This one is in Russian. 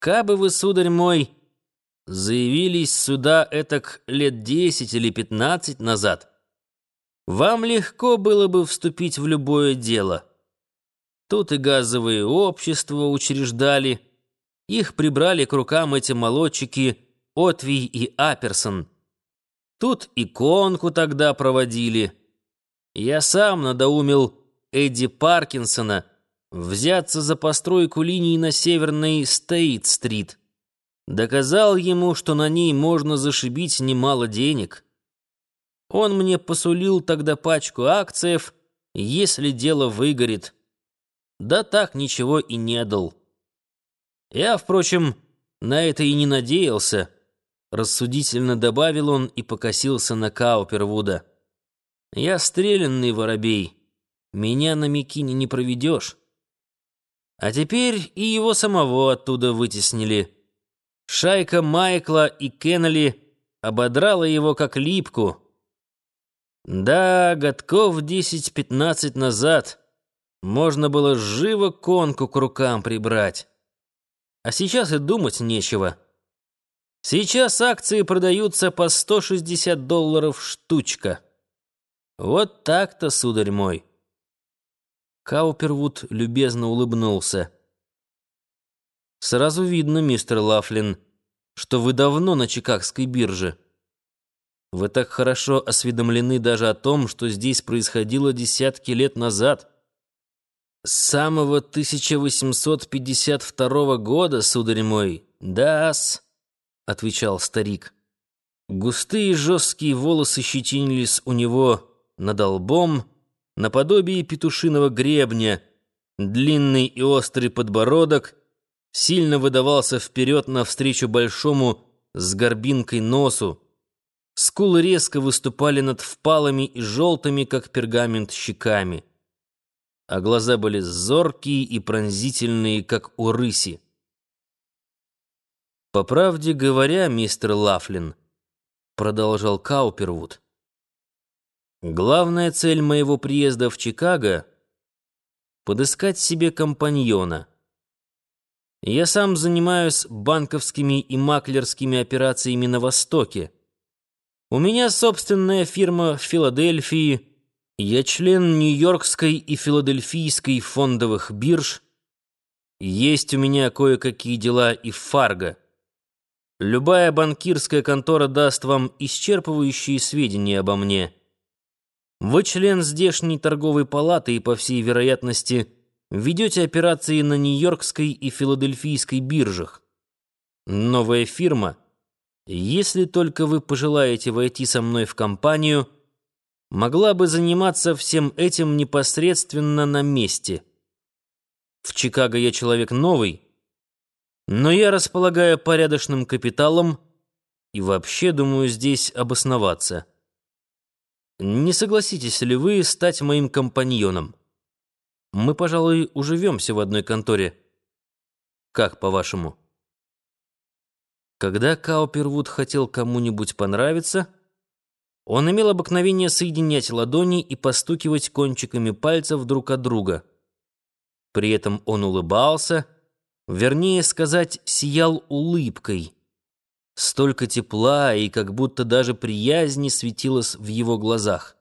Кабы вы, сударь мой, заявились сюда этак лет десять или пятнадцать назад, вам легко было бы вступить в любое дело. Тут и газовые общества учреждали, их прибрали к рукам эти молодчики Отвий и Аперсон. Тут и конку тогда проводили. Я сам надоумил Эдди Паркинсона взяться за постройку линии на северной Стейт-стрит. Доказал ему, что на ней можно зашибить немало денег. Он мне посулил тогда пачку акциев, если дело выгорит. Да так ничего и не дал. Я, впрочем, на это и не надеялся. Рассудительно добавил он и покосился на Каупервуда. Я стрелянный воробей. Меня на Микине не проведешь. А теперь и его самого оттуда вытеснили. Шайка Майкла и Кеннелли ободрала его как липку. Да, годков десять-пятнадцать назад можно было живо конку к рукам прибрать. А сейчас и думать нечего. Сейчас акции продаются по 160 долларов штучка. Вот так-то, сударь мой. Каупервуд любезно улыбнулся. «Сразу видно, мистер Лафлин, что вы давно на Чикагской бирже. Вы так хорошо осведомлены даже о том, что здесь происходило десятки лет назад. С самого 1852 года, сударь мой, да-с», — отвечал старик. Густые жесткие волосы щетинились у него над лбом, наподобие петушиного гребня, длинный и острый подбородок сильно выдавался вперед навстречу большому с горбинкой носу, скулы резко выступали над впалыми и желтыми, как пергамент, щеками, а глаза были зоркие и пронзительные, как у рыси. «По правде говоря, мистер Лафлин», — продолжал Каупервуд, — Главная цель моего приезда в Чикаго — подыскать себе компаньона. Я сам занимаюсь банковскими и маклерскими операциями на Востоке. У меня собственная фирма в Филадельфии, я член Нью-Йоркской и Филадельфийской фондовых бирж. Есть у меня кое-какие дела и в Фарго. Любая банкирская контора даст вам исчерпывающие сведения обо мне — вы член здешней торговой палаты и, по всей вероятности, ведете операции на Нью-Йоркской и Филадельфийской биржах. Новая фирма, если только вы пожелаете войти со мной в компанию, могла бы заниматься всем этим непосредственно на месте. В Чикаго я человек новый, но я располагаю порядочным капиталом и вообще думаю здесь обосноваться. Не согласитесь ли вы стать моим компаньоном? Мы, пожалуй, уживемся в одной конторе. Как, по-вашему? Когда Каупервуд хотел кому-нибудь понравиться, он имел обыкновение соединять ладони и постукивать кончиками пальцев друг от друга. При этом он улыбался, вернее сказать, сиял улыбкой — Столько тепла и как будто даже приязни светилось в его глазах.